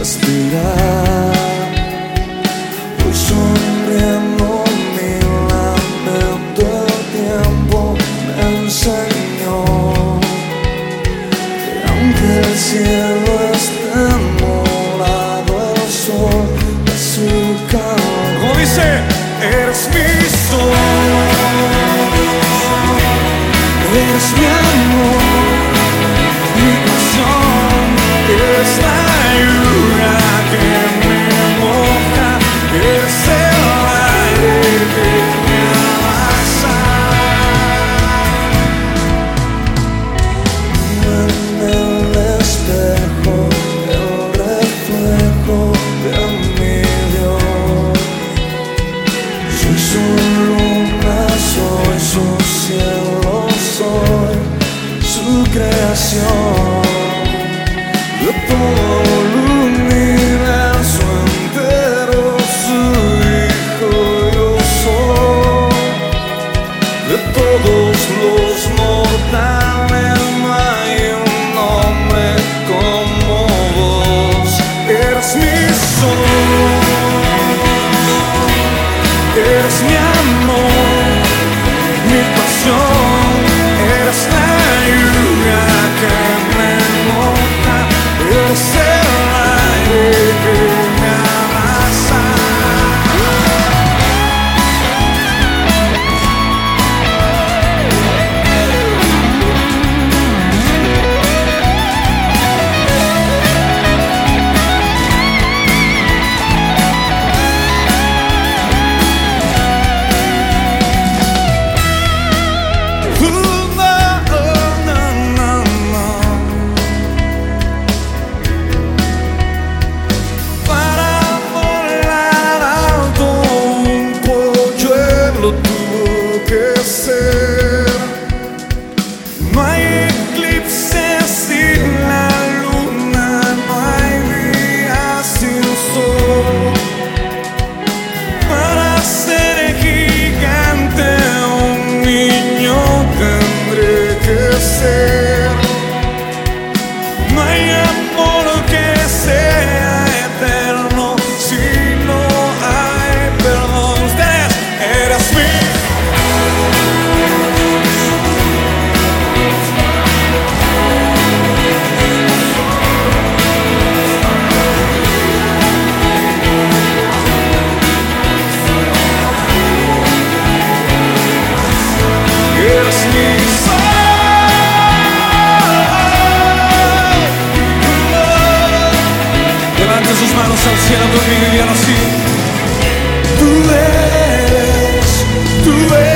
Respirar, pues sonriendo mi lámpara todo el tiempo, me enseñó que aunque el cielo está enmorado, el sol me suca, como dice, es mi sol, es mi amor. Ước tôi manos al cielo conmigo y ahora sí. Tú eres, tú eres.